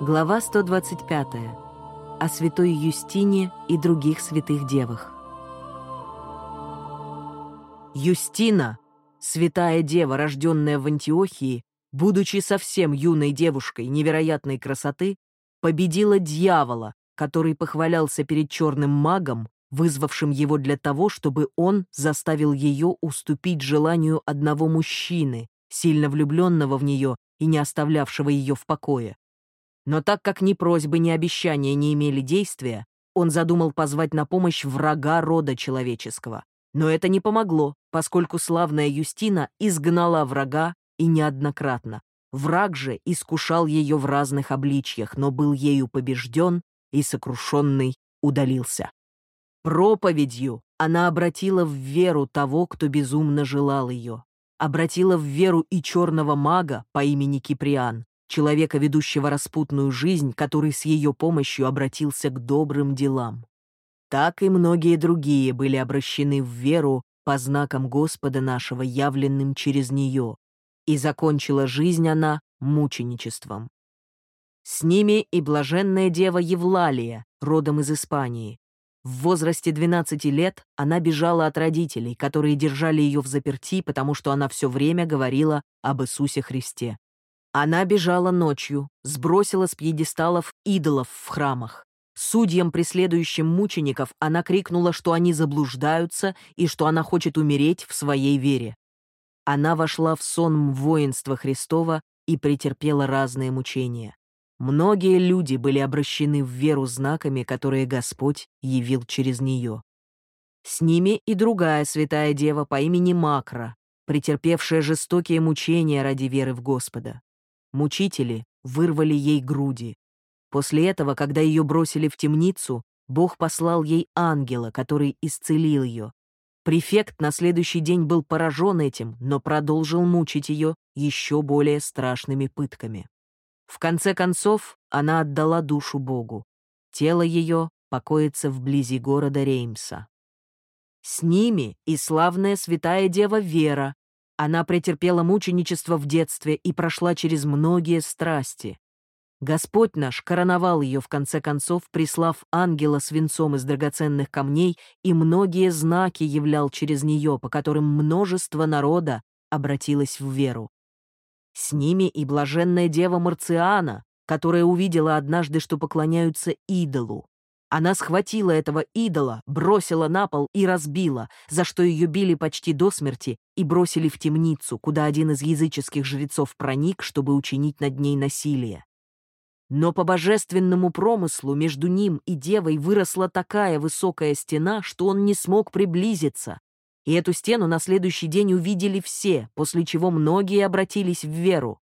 Глава 125. О святой Юстине и других святых девах. Юстина, святая дева, рожденная в Антиохии, будучи совсем юной девушкой невероятной красоты, победила дьявола, который похвалялся перед черным магом, вызвавшим его для того, чтобы он заставил ее уступить желанию одного мужчины, сильно влюбленного в нее и не оставлявшего ее в покое. Но так как ни просьбы, ни обещания не имели действия, он задумал позвать на помощь врага рода человеческого. Но это не помогло, поскольку славная Юстина изгнала врага и неоднократно. Враг же искушал ее в разных обличьях, но был ею побежден и сокрушенный удалился. Проповедью она обратила в веру того, кто безумно желал ее. Обратила в веру и черного мага по имени Киприан, человека, ведущего распутную жизнь, который с ее помощью обратился к добрым делам. Так и многие другие были обращены в веру по знакам Господа нашего, явленным через нее, и закончила жизнь она мученичеством. С ними и блаженная дева Евлалия, родом из Испании. В возрасте 12 лет она бежала от родителей, которые держали ее в заперти, потому что она все время говорила об Иисусе Христе. Она бежала ночью, сбросила с пьедесталов идолов в храмах. Судьям, преследующим мучеников, она крикнула, что они заблуждаются и что она хочет умереть в своей вере. Она вошла в сон воинства Христова и претерпела разные мучения. Многие люди были обращены в веру знаками, которые Господь явил через нее. С ними и другая святая дева по имени Макра, претерпевшая жестокие мучения ради веры в Господа. Мучители вырвали ей груди. После этого, когда ее бросили в темницу, Бог послал ей ангела, который исцелил ее. Префект на следующий день был поражен этим, но продолжил мучить ее еще более страшными пытками. В конце концов, она отдала душу Богу. Тело ее покоится вблизи города Реймса. С ними и славная святая дева Вера, она претерпела мученичество в детстве и прошла через многие страсти. Господь наш короновал ее в конце концов, прислав ангела с венцом из драгоценных камней, и многие знаки являл через нее, по которым множество народа обратилось в веру. С ними и блаженная дева Марциана, которая увидела однажды, что поклоняются идолу. Она схватила этого идола, бросила на пол и разбила, за что ее били почти до смерти и бросили в темницу, куда один из языческих жрецов проник, чтобы учинить над ней насилие. Но по божественному промыслу между ним и девой выросла такая высокая стена, что он не смог приблизиться. И эту стену на следующий день увидели все, после чего многие обратились в веру.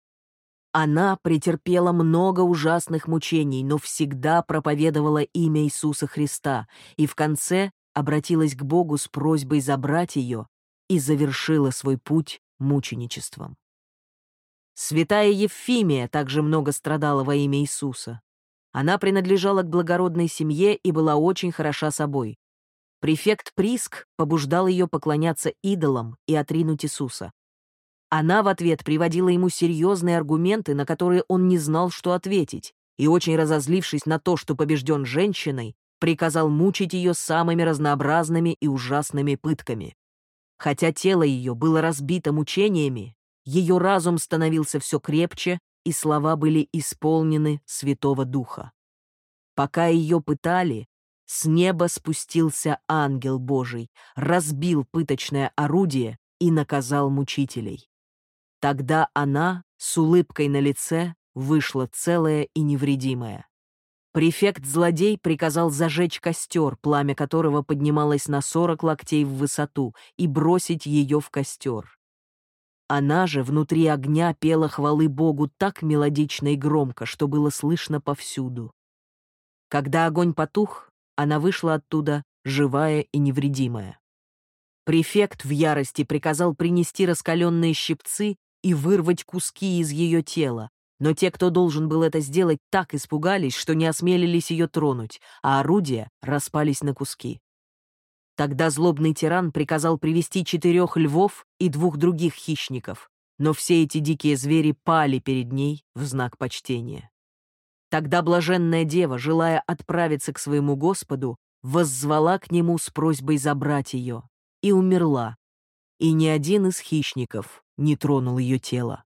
Она претерпела много ужасных мучений, но всегда проповедовала имя Иисуса Христа и в конце обратилась к Богу с просьбой забрать ее и завершила свой путь мученичеством. Святая Евфимия также много страдала во имя Иисуса. Она принадлежала к благородной семье и была очень хороша собой. Префект Приск побуждал ее поклоняться идолам и отринуть Иисуса. Она в ответ приводила ему серьезные аргументы, на которые он не знал, что ответить, и, очень разозлившись на то, что побежден женщиной, приказал мучить ее самыми разнообразными и ужасными пытками. Хотя тело ее было разбито мучениями, ее разум становился все крепче, и слова были исполнены Святого Духа. Пока ее пытали, с неба спустился ангел Божий, разбил пыточное орудие и наказал мучителей. Тогда она с улыбкой на лице вышла целая и невредимая. Префект-злодей приказал зажечь костер, пламя которого поднималось на сорок локтей в высоту, и бросить ее в костер. Она же внутри огня пела хвалы Богу так мелодично и громко, что было слышно повсюду. Когда огонь потух, она вышла оттуда живая и невредимая. Префект в ярости приказал принести раскаленные щипцы и вырвать куски из ее тела. Но те, кто должен был это сделать, так испугались, что не осмелились ее тронуть, а орудия распались на куски. Тогда злобный тиран приказал привести четырех львов и двух других хищников, но все эти дикие звери пали перед ней в знак почтения. Тогда блаженная дева, желая отправиться к своему Господу, воззвала к нему с просьбой забрать ее и умерла, и ни один из хищников не тронул ее тело.